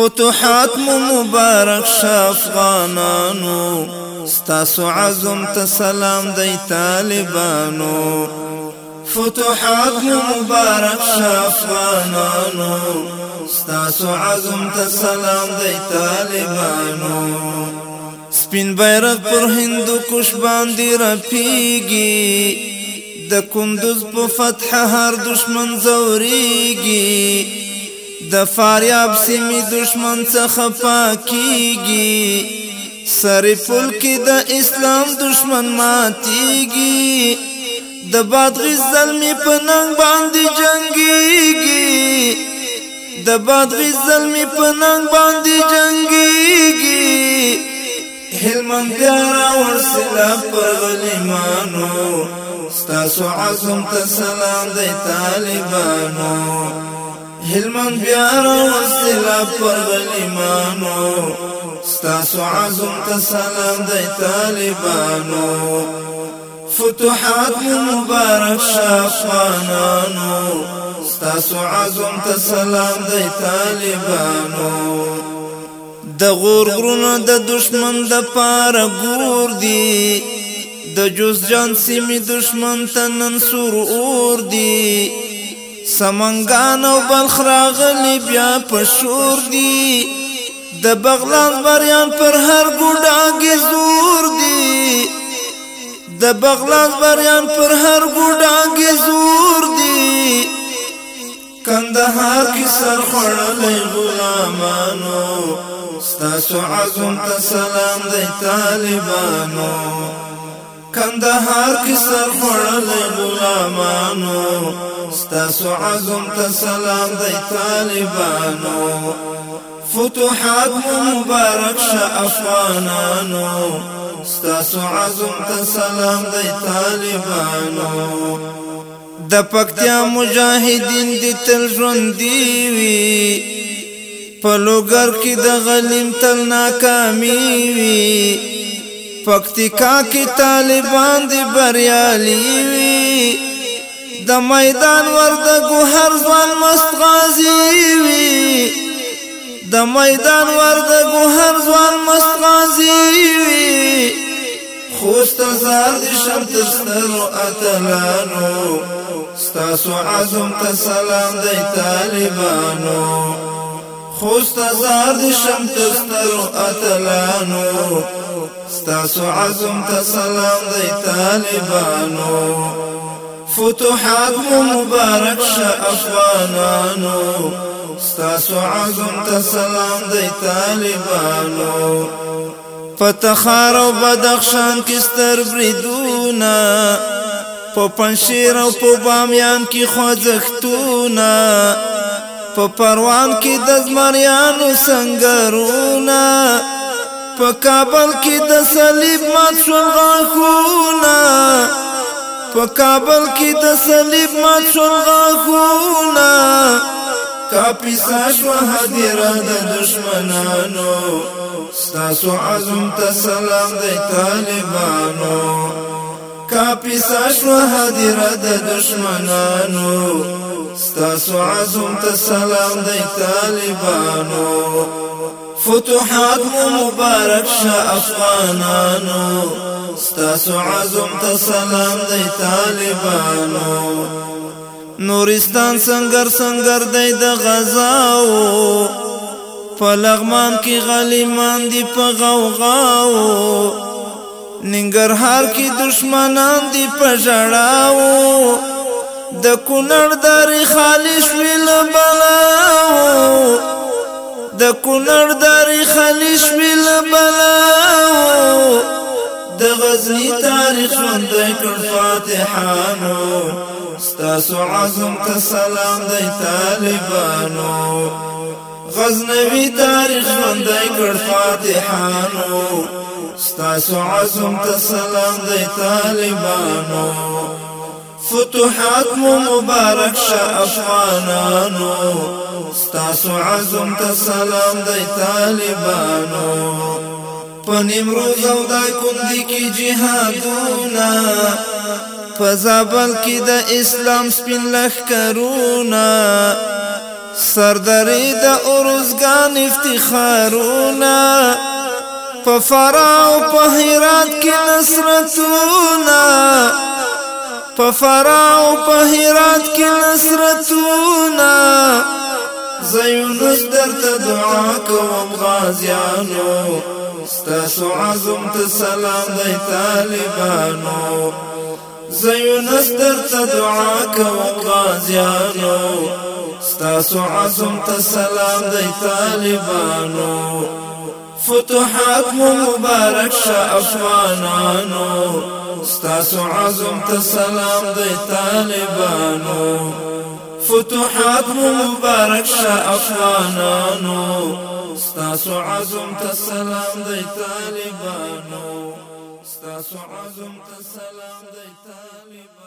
فتوحات مو مبارک شافغانانو ستاسو عزم ته سلام دی طالبانو فتوحات مو مبارک شافغانانو ستاسو عزم ته سلام دی طالبانو سپین بیرغ پر هندو کوش باندې رپیږي د کندوز په فتح هر دشمن زوريږي د فاریاب سیمې دشمن څخه پاکيږي سری پل کې د اسلام دشمن ماتيږي د بادغیس ظلمي په ننګ باندې جنگيږي د بادغیس ظلمي په ننګ باندې جنگيږي هلمند دیارا ورسلا پر غلیمانو ستاسو عزم ته سلام دی طالبانو هلمن بیا را وسلا پر ایمانو ستاسو عزم تسلام دی طالبانو فتوحات مبارک شاخوانانو ستاسو عزم تسلام دی طالبانو د غور غرونو د دشمن د پار غور دی د جوز جان سیمې دشمن تنن سور اور دی سمنګان او بلخ راغلی بیا په شور دی د بغلان بریان پر هر ګډا کې زور دی د بغلان بریان پر هر ګډا کې زور دی کندهار کې سر خړلې غلامانو ستاسو عزم ته سلام دی طالبانو کندهار کې سر خړلې غلامانو ستاسو عزم ته سلام دی طالبانو فتوحات مو مبارک شه افغانانو ستاسو عزم ته سلام دی طالبانو د پکتیا مجاهدین دي تل ژوند دی وی په لوګر کې د غلیم تل ناکامی وی پکتیکا کې طالبان دی بریالي وي د میدان ورد ګوهر ځوان مست غازي وي د میدان ورد ګوهر ځوان مست غازي وي خوست زار دي شرط ستر اتلانو ستاسو عزم ته سلام دی طالبانو خوست زار دي شم تستر اتلانو ستاسو عزم تسلام دي طالبانو فتوحات مبارك شأفوانانو ستاسو عزم تسلام دي طالبانو فتخار و بدخشان کستر بریدونا په پنشیر او په بامیان کې خوځښتونه په پروان کې د زمریانو سنگرونا په کابل کې د صلیب مات شول غاخونا په کابل کې د صلیب مات شول غاخونا کاپی ساشو حدیره د دشمنانو ستاسو عزم ته سلام دی طالبانو کاپی ساشو حدیره د دشمنانو ستاسو عزم ته سلام دی طالبانو فتوحات مو مبارک شه افغانانو ستاسو عزم ته سلام دی طالبانو نورستان سنگر سنگر دی د غزاو په لغمان کې غلیمان دی په غوغاو ننګرهار کې دشمنان دی پژړاو د کونړ دری خالص ویل بلاو د کونړ دری خالص ویل بلاو د غزنی تاریخ وند کړ فاتحانو ستاسو عزم ته سلام دی طالبانو غزنوی تاریخ ژوندی کړ فاتحانو ستاسو عزم ته سلام دی طالبانو فتوحات مو مبارک شه افغانانو ستاسو عزم ته سلام دی طالبانو پنیمروز او دا کندی کی جهادونا پزابل کی د اسلام سپین لخ کرونا سردری دا اورزګان افتخارونا په و په هرات کې نصرتونا په و په هرات کې نصرتونا زيونس درته دعا کوم غازيانو ستاسو عزم ته سلام دی طالبانو زيونس درته دعا کوم ستاسو عزم ته سلام طالبانو فتوحات مبارك شا افوانانو ستاسو عزم تسلام دي طالبانو فتوحات مبارك شا افوانانو ستاسو عزم تسلام دي طالبانو ستا سعزم تسلام دی طالبان